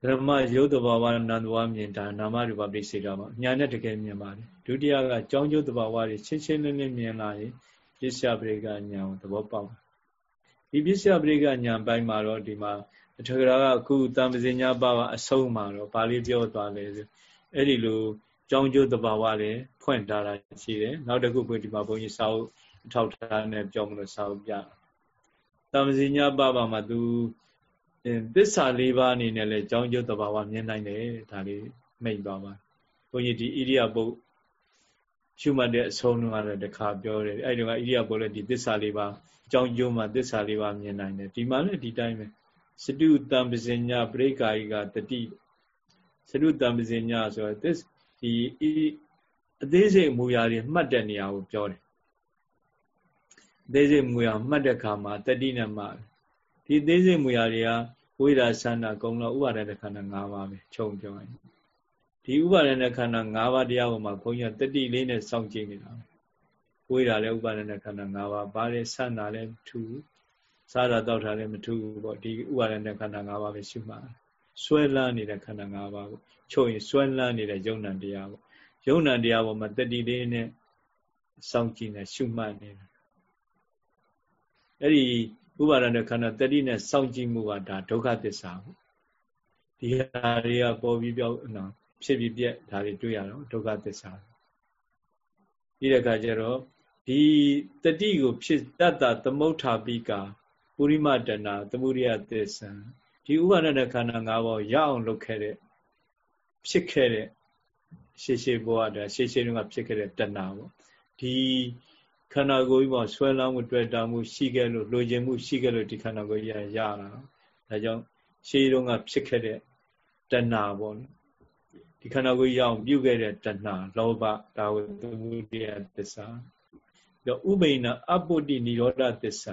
ဓမ္မယုတ်တဘာဝနန္တဝမြင်တာနာမရူပပိစေတာပါညာနဲ့တကယ်မြင်ပါတယ်ဒုတိယကကြောင်းကျိုးတဘာဝတွေချင်းချင်းလင်းလင်းမြင်လာရင်ပစ္စယပရိကညာကိုသဘောပေါက် ဒီပစ္စယပရိကညာပိုင်းမှာတော့ဒီမှာအထကရာကအခုတံပစင်ညာပါအဆုံးမှာတော့ဗာလေးပြောသွားလဲဆိုအဲ့ဒီလိုကြောင်းကျိုးတဘာဝတွေဖွင့်ထားတာရှိတယ်နောက်တစ်ခုပွင့်ဒီမှာဘုန်းကြီးစာအုပ်အထောက်ထားနဲ့ပြောမလို့စာအုပ်ပြတံပစင်ညာပါပါမှာသူသစ္စာလေးပါးအနေနဲ့လည်းကြောင်းကျိုးတဘာဝမြင်နိုင်တယ်ဒါလေးမိတ်သွားပါဘုန်းကြီးဒီဣရိယာပုတ်ရှုမှတ်တဲ့အဆုံးကတော့တခါပြောတယ်အဲ့ဒီကဣရိယာပုတ်လည်းဒီသစ္စာလေးပါး ကြောင်းကျိုးမှာသစ္စာလေးပါးမြင်နိုင်တယ်ဒီမှာလည်းဒီတိုင်းပဲစတုတံပဇညပရိကာယိကတတိစတုတံပဇညဆိုတော့သစ္ဒီအသေးစိတ်မူရာတွေမှတ်တဲ့နေရာကိုပြောတယ်အသေးစိတ်မူရာမှတ်တဲ့ခါမှာတတိနဲ့မှဒီသေးစိတ်မူရာတွေကဝိရာဆန္ဒကုံလောဥပါဒတဲ့ခန္ဓာ၅ပါးပဲခြုံပြောရင်ဒီဥပါဒတဲ့ခန္ဓာ၅ပါးတရားပေါ်မှာဘုန်းကြီးကတတိလေးနဲ့စောင့်ကြည့်နေတာ ဝိရာလည်းဥပါဒတဲ့ခန္ဓာ၅ပါးပါတယ်ဆန္ဒလည်းထူစားတာတောက်တာလည်းမထူဘူးပေါ့ဒီဥပါဒတဲ့ခန္ဓာ၅ပါးပဲရှုမှဆွဲလန်းနေတဲ့ခန္ဓာ၅ပါးပေါ့ချုပ်ရင်ဆွဲလန်းနေတဲ့ယုံ nant တရားပေါ့ယုံ nant တရားပေါ်မှာတတိလေးနဲ့စောင့်ကြည့်နေရှုမှတ်နေတာအဲ့ဒီဥပါဒณะခန္ဓာတတိနဲ့စောင့်ကြည့်မှုကဒါဒုက္ခသစ္စာပေါ့ဒီဟာတွေကပေါ်ပြီးပြောက်နော်ဖြစ်ပြီးပြက်ဒါတွေတွေ့ရတော့ဒုက္ခသစ္စာပြီးတဲ့အခါကျတော့ ဒီတတိကိုဖြစ်တတ္တသမုဋ္ဌာပိကာပုရိမတဏသမုဒိယသစ္စာဒီဥပါဒณะခန္ဓာ၅ပါးရအောင်လုပ်ခဲ့တဲ့ဖြစ်ခဲ့တဲ့ရှေ့ရှေ့ဘဝတည်းရှေ့ရှေ့တုန်းကဖြစ်ခဲ့တဲ့တဏပေါ့ဒီခန္ဓာကိုယ်ကြီးပေါ်ဆွဲလန်းမှုတွေ့တာမှုရှိခဲ့လို့လိုချင်မှုရှိခဲ့လို့ဒီခန္ဓာကိုယ်ကြီးရရတာဒါကြောင့်ရှေးတုန်းကဖြစ်ခဲ့တဲ့တဏှာပေါ့ဒီခန္ဓာကိုယ်ကြီးရအောင်ပြုခဲ့တဲ့တဏှာလောဘဒါဝသမုဒိယသစ္စာ တော့ဥပိ္ပနာအပုတ္တိနိရောဓသစ္စာ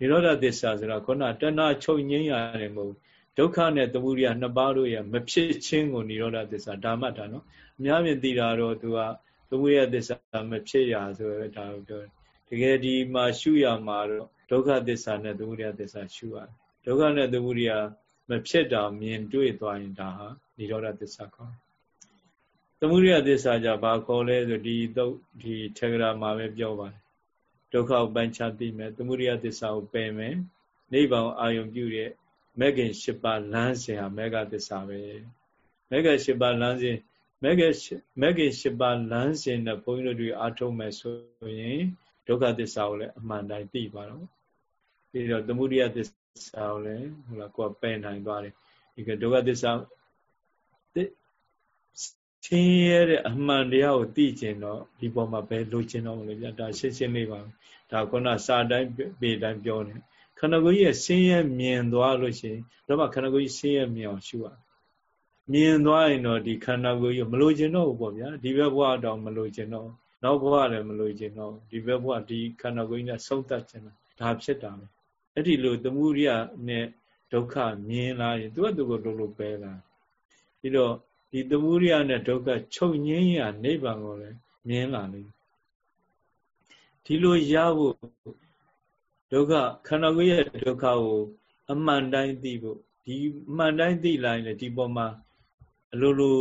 နိရောဓသစ္စာဆိုတာခုနတဏှာချုပ်ငြိမ်းရတယ်မဟုတ်ဒုက္ခနဲ့သမုဒိယနှစ်ပါးတို့ရဲ့မဖြစ်ခြင်းကိုနိရောဓသစ္စာဒါမှတ်တာနော်အများမြင်သိတာတော့သူကသမုဒိယသစ္စာမဖြစ်ရဆိုဒါပြောတကယ်ဒီမှာရှုရမှာတော့ဒုက္ခသစ္စာနဲ့သမုဒိယသစ္စာရှုရတယ်ဒုက္ခနဲ့သမုဒိယမဖြစ်တာမြင်တွေ့သွားရင်ဒါဟာနိရောဓသစ္စာခေါ်သမုဒိယသစ္စာကြဘာခေါ်လဲဆိုဒီတော့ဒီထေဂရာမှာပဲပြောပါတယ် ဒုက္ခကိုပိုင်းခြားသိမယ်သမုဒယသစ္စာကိုပယ်မယ်နိဗ္ဗာန်အာယုံပြုတဲ့မဂ္ဂင်၈ပါးလမ်းစဉ်ဟာမေဃသစ္စာပဲမဂ္ဂင်၈ပါးလမ်းစဉ်မဂ္ဂင်မဂ္ဂင်၈ပါးလမ်းစဉ်နဲ့ဘုန်းကြီးတို့တွေအားထုတ်မယ်ဆိုရင်ဒုက္ခသစ္စာကိုလည်းအမှန်တိုင်းသိပါတော့ပြီးတော့သမုဒိယသစ္စာကိုလည်းဟိုလားကိုယ်ပယ်နိုင်သွားတယ်ဒီကဒုက္ခသစ္စာ သင်ရတဲ့အမှန်တရားကိုသိကျင်တော့ဒီပေါ်မှာပဲလိုချင်တော့မလို့ဗျာဒါရှင်းရှင်းလေးပါဒါခုနစာတိုင်းပေတိုင်းပြောနေခန္ဓာကိုယ်ကြီးရဲ့ဆင်းရဲမြင်သွားလို့ရှိရင်တော့ခန္ဓာကိုယ်ကြီးဆင်းရဲမြင်အောင်ရှုရမြင်သွားရင်တော့ဒီခန္ဓာကိုယ်ကြီးမလိုချင်တော့ဘူးပေါ့ဗျာဒီဘက်ဘဝတော့မလိုချင်တော့နောက်ဘဝလည်းမလိုချင်တော့ဒီဘက်ဘဝဒီခန္ဓာကိုယ်ကြီးနဲ့ဆုံးသက်ချင်တာဒါဖြစ်တာပဲအဲ့ဒီလိုသမုဒိယနဲ့ဒုက္ခမြင်လာရင်သူကသူကိုလုံးလုံးပဲလာပြီးတော့ ဒီသမုဒိယနဲ့ဒုက္ခချုပ်ငင်းရနိဗ္ဗာန်ကိုလည်းမြင်လာလိမ့်ဒီလိုရဖို့ဒုက္ခခန္ဓာကိုယ်ရဲ့ဒုက္ခကိုအမှန်တိုင်းသိဖို့ဒီမှန်တိုင်းသိလိုက်လေဒီပေါ်မှာအလိုလို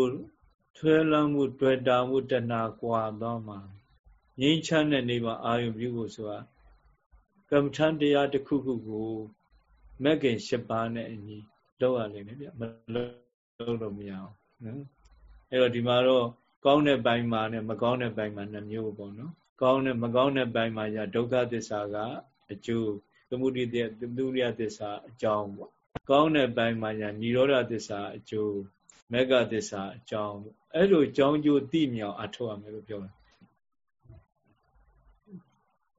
ထွဲလမ်းမှုတွေ့တာမှုတဏှာကွာသွားမှာငြိမ်းချမ်းတဲ့နေပါအာယုပြုဖို့ဆိုတာကမ္မထန်တရားတစ်ခုခုကိုမက်ကင်၈ပါးနဲ့အညီလောက်ရလိမ့်မယ်ဗျမလောက်လို့မရအောင် နော်အဲ့တော့ဒီမှာတော့ကောင်းတဲ့ပိုင်းမှာနဲ့မကောင်းတဲ့ပိုင်းမှာနှစ်မျိုးပေါ့နော်ကောင်းတဲ့မကောင်းတဲ့ပိုင်းမှာရဒုက္ခသစ္စာကအကျိုးသမုဒိတသုရိယသစ္စာအကြောင်းပေါ့ကောင်းတဲ့ပိုင်းမှာရនិရောဓသစ္စာအကျိုးမေဃသစ္စာအကြောင်းပေါ့အဲ့လိုကြောင်းကျိုးသိမြောင်အထောက်အမယ်လို့ပြောတာ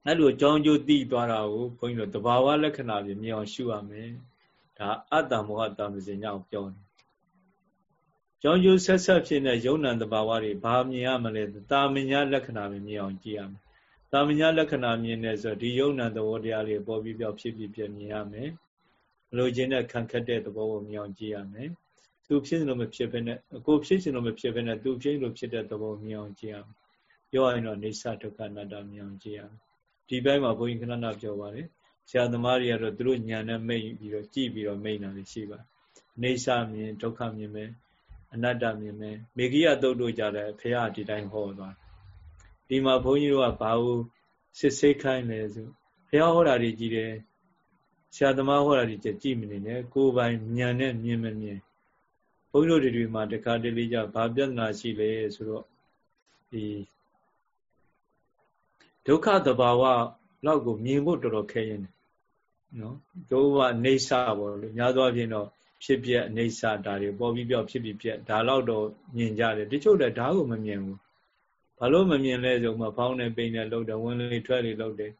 အဲ့လိုကြောင်းကျိုးသိသွားတာကိုဘုန်းကြီးတို့တဘာဝလက္ခဏာပြင်မြင်အောင်ရှုရမယ်ဒါအတ္တမောဟတာမစင်ညောင်ပြောတယ် ကြောင်းကျိုးဆက်ဆက်ဖြစ်တဲ့ယုံနံတဘာဝတွေဘာမြင်ရမလဲတာမညာလက္ခဏာပဲမြင်အောင်ကြည့်ရမယ်တာမညာလက္ခဏာမြင်နေဆိုဒီယုံနံသဘောတရားတွေပေါ်ပြီးပြောက်ဖြစ်ပြီးပြမြင်ရမယ်လိုချင်တဲ့ခံခက်တဲ့သဘောကိုမြင်အောင်ကြည့်ရမယ်သူဖြစ်လို့မဖြစ်ဘဲနဲ့ကိုဖြစ်ရှင်လို့မဖြစ်ဘဲနဲ့သူဖြစ်လို့ဖြစ်တဲ့သဘောမြင်အောင်ကြည့်ရမယ်ပြောရရင်တော့နေသဒုက္ခအနတ္တမြင်အောင်ကြည့်ရမယ်ဒီဘက်မှာဘုန်းကြီးခဏခဏပြောပါတယ်ဆရာသမားတွေကတော့သူတို့ညာနဲ့မိတ်ပြီးတော့ကြည့်ပြီးတော့မိတ်တာတွေရှိပါနေသမြင်ဒုက္ခမြင်မယ် အနတ္တမြင်မယ်မေဂိယတုတ်တို့ကြတယ်ဖရာဒီတိုင်းဟောသွားဒီမှာဘုန်းကြီးတို့ကဘာလို့စစ်ဆေးခိုင်းလဲဆိုဖရာဟောတာတွေကြည့်တယ်ဆရာသမားဟောတာတွေကြည့်မနေနဲ့ကိုယ်ပိုင်ဉာဏ်နဲ့မြင်မမြင်ဘုန်းကြီးတို့တွေမှာတခါတလေကြဘာပြဿနာရှိလဲဆိုတော့ဒီဒုက္ခသဘာဝလောက်ကိုမြင်ဖို့တော်တော်ခဲရင်နော်ဒုဝအိဋ္ဌပေါ့လေများသောအားဖြင့်တော့ ဖြစ်ပြအိဋ္ဌဒါတွေပေါ်ပြီးပြောဖြစ်ပြီးပြက်ဒါတော့တော့မြင်ကြတယ်တချို့လည်းဒါကိုမမြင်ဘူးဘာလို့မမြင်လဲဆိုမှဖောင်းနေပိန်နေလှုပ်တယ်ဝင်လေထွက်လေလှုပ်တယ်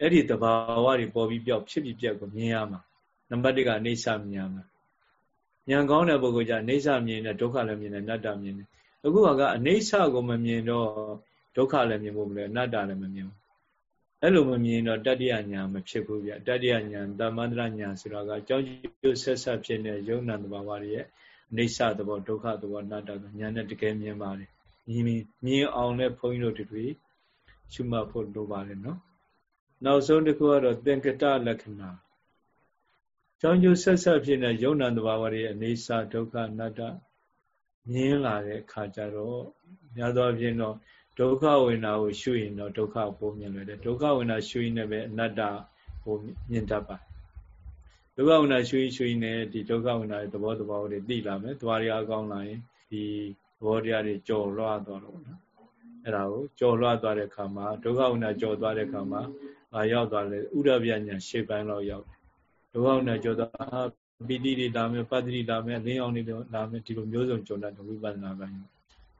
အဲ့ဒီတဘာဝတွေပေါ်ပြီးပြောက်ဖြစ်ပြီးပြက်ကိုမြင်ရမှာနံပါတ်1ကအိဋ္ဌမြင်ရမှာဉာဏ်ကောင်းတဲ့ပုဂ္ဂိုလ်ကြအိဋ္ဌမြင်တယ်ဒုက္ခလည်းမြင်တယ်အနတ္တမြင်တယ်အခုကအိဋ္ဌကိုမမြင်တော့ဒုက္ခလည်းမြင်ဖို့မလဲအနတ္တလည်းမမြင်ဘူး အဲ့လိုမမြင်တော့တတ္တိယညာမဖြစ်ဘူးဗျတတ္တိယညာတမန္တရညာဆိုတာကအကြောင်းကျိုးဆက်ဆက်ဖြစ်နေယုံနာတဘာဝတွေရဲ့အိဋ္ဌသဘောဒုက္ခသဘောအနတ္တညာနဲ့တကယ်မြင်ပါတယ်မြင်မြင်အောင်နဲ့ဘုန်းကြီးတို့တွေရှုမှတ်ဖို့လိုပါတယ်နော်နောက်ဆုံးတစ်ခုကတော့သင်္ကတလက္ခဏာကြောင်းကျိုးဆက်ဆက်ဖြစ်နေယုံနာတဘာဝတွေရဲ့အိဋ္ဌဒုက္ခအနတ္တမြင်လာတဲ့အခါကျတော့များသောအားဖြင့်တော့ ဒုက္ခဝေဒနာကိုရှုရင်တော့ဒုက္ခပိုမြင်လွယ်တယ်ဒုက္ခဝေဒနာရှုရင်လည်းပဲအနတ္တကိုမြင်တတ်ပါဒုက္ခဝေဒနာရှုရင်ရှုရင်လည်းဒီဒုက္ခဝေဒနာရဲ့သဘောတဘာတွေသိလာမယ်သွားရအကောင်းလာရင်ဒီသဘောတရားတွေကြော်လွှားသွားတော့နော်အဲ့ဒါကိုကြော်လွှားသွားတဲ့အခါမှာဒုက္ခဝေဒနာကြော်သွားတဲ့အခါမှာအာရောက်သွားလေဥရပြညာရှေ့ပိုင်းလောက်ရောက်ဒုက္ခဝေဒနာကြော်သွားပီတိတွေလာမယ်ပတ္တိလာမယ်လင်းအောင်တွေလာမယ်ဒီလိုမျိုးစုံကြော်တတ်တဲ့ဝိပဿနာပိုင်း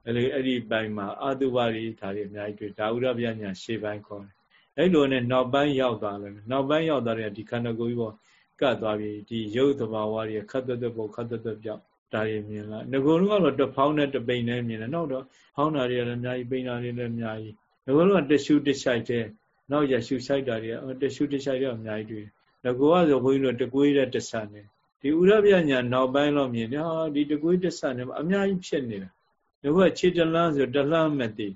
အဲ့ဒီအဲ့ဒီပိုင်းမှာအတုပါရိဒါတွေအများကြီးတွေ့ဒါဥရပြညာရှေ့ပိုင်းခေါ်တယ်အဲ့လိုနဲ့နောက်ပိုင်းရောက်သွားတယ်နောက်ပိုင်းရောက်သွားတဲ့ဒီခန္ဓာကိုယ်ကြီးပေါ်ကတ်သွားပြီဒီရုပ်သဘာဝတွေခတ်သွက်သွက်ပေါ်ခတ်သွက်သွက်ပြောက်ဒါတွေမြင်လာငကိုယ်လုံးကတော့တဖောင်းနဲ့တပိန်နဲ့မြင်တယ်နောက်တော့ဖောင်းတာတွေလည်းအများကြီးပိန်တာတွေလည်းအများကြီးငကိုယ်လုံးကတရှုတရှိုက်တဲ့နောက်ရရှုဆိုင်တာတွေကတရှုတရှိုက်တော့အများကြီးတွေ့တယ်ငကိုယ်ကဆိုဘုန်းကြီးတို့တကွေးတဲ့တဆန်နေဒီဥရပြညာနောက်ပိုင်းတော့မြင်တယ်ဟာဒီတကွေးတဆန်နေအများကြီးဖြစ်နေတာ ဒီဘက်ခြေတလန်းဆိုတလန်းမသိ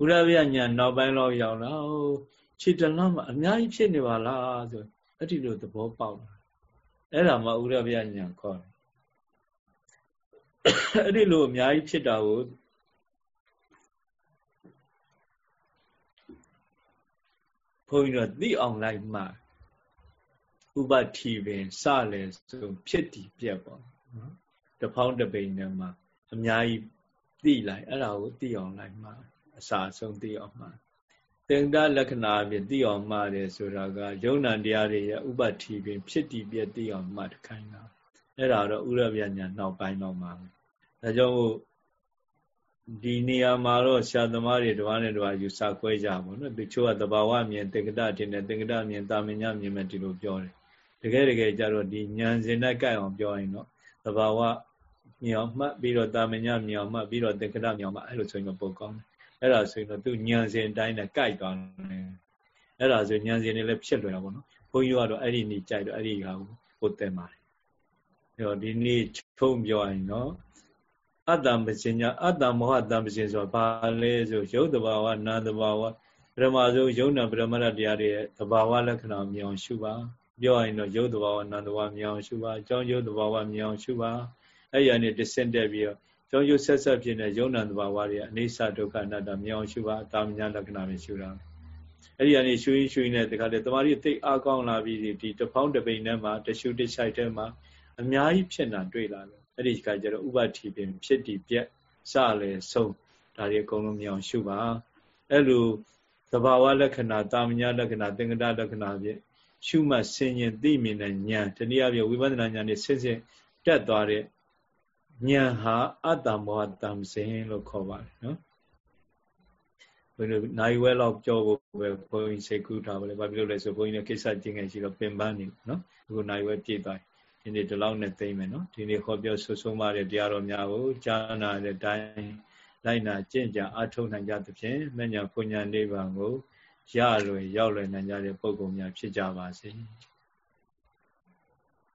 ဥရဗျညာနောက်ပိုင်းတော့ရောက်လာခြေတလန်းမှာအများကြီးဖြစ်နေပါလားဆိုအဲ့ဒီလိုသဘောပေါက်လာအဲ့ဒါမှဥရဗျညာခေါ်တယ်အဲ့ဒီလိုအများကြီးဖြစ်တာကိုဘုန်းကြီးတို့သိအောင်လိုက်မှဥပတိပင်စလဲဆိုဖြစ်တည်ပြက်ပေါ့နော်တဖောင်းတပိန်နဲ့မှာ အများကြီးသိလိုက်အဲ့ဒါကိုသိအောင်လိုက်မှအစာဆုံးသိအောင်မှသင်္ကလက္ခဏာအပြင်သိအောင်မှတယ်ဆိုတာကယုံနာတရားတွေရဲ့ဥပတိပင်ဖြစ်တည်ပြသိအောင်မှတခိုင်းတာအဲ့ဒါတော့ဥရဗျညာနောက်ပိုင်းတော့မှာဒါကြောင့်ဒီနေရာမှာတော့ဆရာသမားတွေတဝါနဲ့တဝါယူဆခွဲကြပါဘောနော်တချို့ကသဘာဝမြင်တေကတတင်တယ်တေကတမြင်တာမညာမြင်မယ်ဒီလိုပြောတယ်တကယ်တကယ်ကြတော့ဒီဉာဏ်စင်နဲ့ကြိုက်အောင်ပြောရင်တော့သဘာဝ မြောင်မှတ်ပြီးတော့တာမညမြောင်မှတ်ပြီးတော့သင်္ကရမြောင်မှအဲ့လိုဆိုရင်တော့ပိုကောင်းတယ်အဲ့ဒါဆိုရင်တော့သူညံစင်တိုင်းနဲ့ကြိုက်သွားတယ်အဲ့ဒါဆိုညံစင်တွေလည်းဖြစ်လွယ်တာပေါ့နော်ဘုန်းကြီးကတော့အဲ့ဒီနေ့ကြိုက်တော့အဲ့ဒီဟာကိုပိုတင်ပါတယ်အဲ့တော့ဒီနေ့ထုံးပြောရင်နော်အတ္တမစင်ညာအတ္တမောဟတံပစင်ဆိုဘာလဲဆိုရုပ်တဘာဝနာတဘာဝပရမဇုံယုံနာပရမရတရားတွေရဲ့တဘာဝလက္ခဏာမြင်အောင်ရှုပါပြောရရင်တော့ရုပ်တဘာဝနာမ်တဘာဝမြင်အောင်ရှုပါအကြောင်းရုပ်တဘာဝမြင်အောင်ရှုပါ အဲ့ရနေတဆင့်တက်ပြီးတော့ကြောင်းရုပ်ဆက်ဆက်ဖြစ်နေရုံနာတဘာဝတွေအနေဆဒုက္ခအနတ္တမြင်အောင်ရှုပါတာမညာလက္ခဏာတွေရှုတာအဲ့ဒီကနေရှုရင်းရှုရင်းနဲ့တခါတည်းတမာရီသိအားကောင်းလာပြီးဒီတဖောင်းတပိန်ထဲမှာတရှုတဆိုင်ထဲမှာအများကြီးဖြစ်တာတွေ့လာတယ်အဲ့ဒီခါကျတော့ဥပတိပင်ဖြစ်တည်ပြက်စလဲဆုံးဒါတွေအကုန်လုံးမြင်အောင်ရှုပါအဲ့လိုသဘာဝလက္ခဏာတာမညာလက္ခဏာသင်္ကတလက္ခဏာဖြင့်ရှုမှတ်ဆင်ញင်သိမြင်တဲ့ဉာဏ်တနည်းအားဖြင့်ဝိပဿနာဉာဏ်နဲ့ဆင်းဆင်းတက်သွားတဲ့ ဉာဏ်ဟာအတ္တမောဟတံစင်လို့ခေါ်ပါတယ်နော်ဘယ်လိုနိုင်ဝဲလောက်ကြောဖို့ပဲဘုန်းကြီးစိတ်ကူးထားပါလေဘာဖြစ်လို့လဲဆိုဘုန်းကြီးလည်းကိစ္စကျင့်ငယ်ရှိတော့ပင်ပန်းနေနော်အခုနိုင်ဝဲပြည့်သွားဒီနေ့ဒီလောက်နဲ့သိမ့်မယ်နော်ဒီနေ့ဟောပြောဆွဆုံးပါတဲ့တရားတော်များကိုကြားနာတဲ့အတိုင်းလိုက်နာကျင့်ကြအထောက်နိုင်ကြသဖြင့်မညာပညာနိဗ္ဗာန်ကိုရလွယ်ရောက်လွယ်နိုင်ကြတဲ့ပုဂ္ဂိုလ်များဖြစ်ကြပါစေ။